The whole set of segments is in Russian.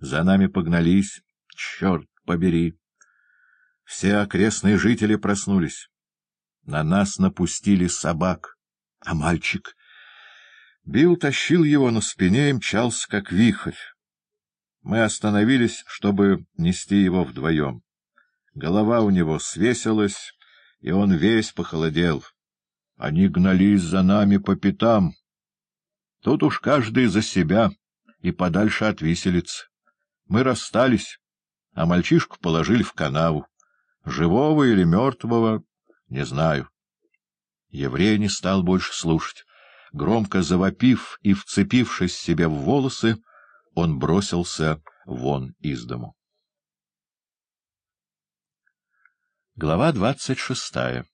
За нами погнались. Черт побери! Все окрестные жители проснулись. На нас напустили собак. А мальчик? Билл тащил его на спине и мчался, как вихрь. Мы остановились, чтобы нести его вдвоем. Голова у него свесилась, и он весь похолодел. Они гнались за нами по пятам. Тут уж каждый за себя и подальше от виселицы. Мы расстались, а мальчишку положили в канаву. Живого или мертвого — не знаю. Еврей не стал больше слушать. Громко завопив и вцепившись себе в волосы, он бросился вон из дому. Глава двадцать шестая,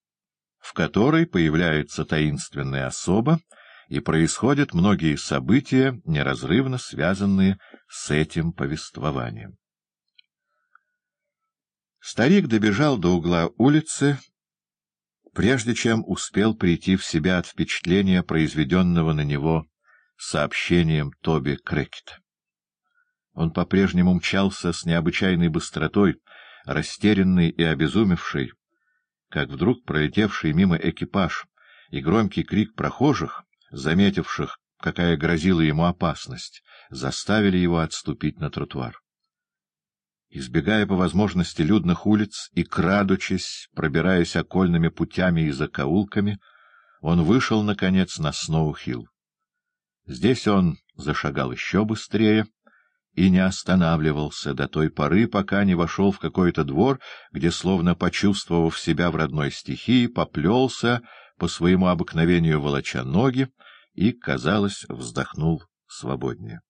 в которой появляется таинственная особа, и происходят многие события, неразрывно связанные с этим повествованием. Старик добежал до угла улицы, прежде чем успел прийти в себя от впечатления, произведенного на него сообщением Тоби Крекета. Он по-прежнему мчался с необычайной быстротой, растерянный и обезумевший, как вдруг пролетевший мимо экипаж и громкий крик прохожих, заметивших, какая грозила ему опасность, заставили его отступить на тротуар. Избегая по возможности людных улиц и крадучись, пробираясь окольными путями и закоулками, он вышел, наконец, на Сноу-Хилл. Здесь он зашагал еще быстрее и не останавливался до той поры, пока не вошел в какой-то двор, где, словно почувствовав себя в родной стихии, поплелся, по своему обыкновению волоча ноги, и, казалось, вздохнул свободнее.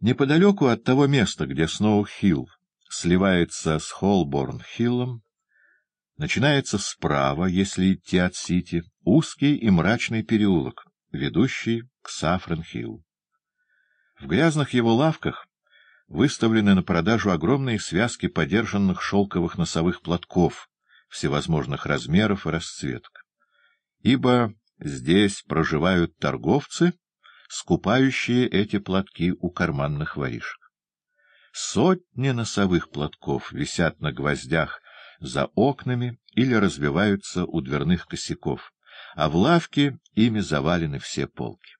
Неподалеку от того места, где Сноу-Хилл сливается с Холборн-Хиллом, начинается справа, если идти от Сити, узкий и мрачный переулок, ведущий к Сафрен-Хилл. В грязных его лавках выставлены на продажу огромные связки подержанных шелковых носовых платков всевозможных размеров и расцветок. Ибо здесь проживают торговцы, скупающие эти платки у карманных воришек. Сотни носовых платков висят на гвоздях за окнами или развиваются у дверных косяков, а в лавке ими завалены все полки.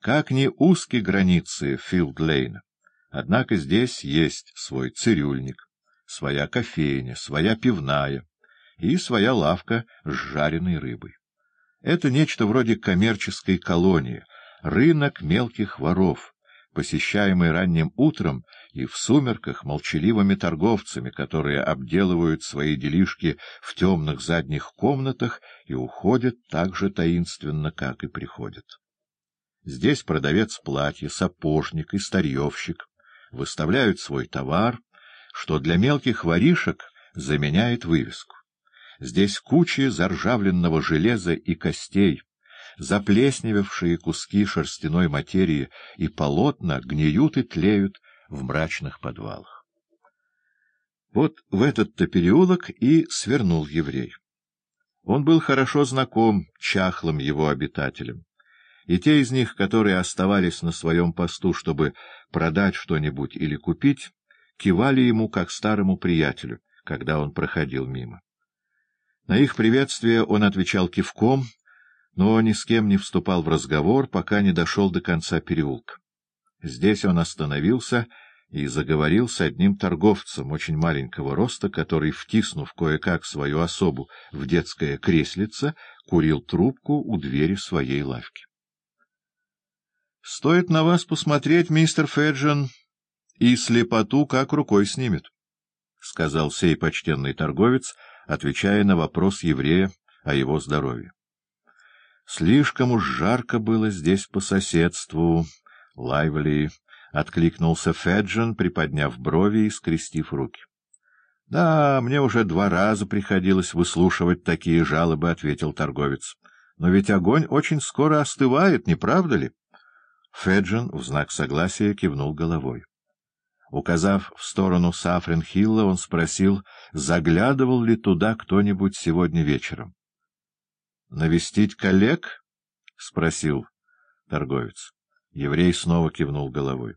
Как ни узки границы Филд-Лейна, однако здесь есть свой цирюльник, своя кофейня, своя пивная и своя лавка с жареной рыбой. Это нечто вроде коммерческой колонии, рынок мелких воров, посещаемый ранним утром и в сумерках молчаливыми торговцами, которые обделывают свои делишки в темных задних комнатах и уходят так же таинственно, как и приходят. Здесь продавец платья, сапожник и старьевщик выставляют свой товар, что для мелких воришек заменяет вывеску. Здесь кучи заржавленного железа и костей, заплесневевшие куски шерстяной материи и полотна гниют и тлеют в мрачных подвалах. Вот в этот-то переулок и свернул еврей. Он был хорошо знаком чахлым его обитателям, и те из них, которые оставались на своем посту, чтобы продать что-нибудь или купить, кивали ему как старому приятелю, когда он проходил мимо. На их приветствие он отвечал кивком — но ни с кем не вступал в разговор, пока не дошел до конца переулка. Здесь он остановился и заговорил с одним торговцем очень маленького роста, который, втиснув кое-как свою особу в детское креслице, курил трубку у двери своей лавки. — Стоит на вас посмотреть, мистер Феджин, и слепоту как рукой снимет, — сказал сей почтенный торговец, отвечая на вопрос еврея о его здоровье. Слишком уж жарко было здесь по соседству. Лайвли откликнулся Феджин, приподняв брови и скрестив руки. — Да, мне уже два раза приходилось выслушивать такие жалобы, — ответил торговец. — Но ведь огонь очень скоро остывает, не правда ли? Феджин в знак согласия кивнул головой. Указав в сторону Сафренхилла, он спросил, заглядывал ли туда кто-нибудь сегодня вечером. — Навестить коллег? — спросил торговец. Еврей снова кивнул головой.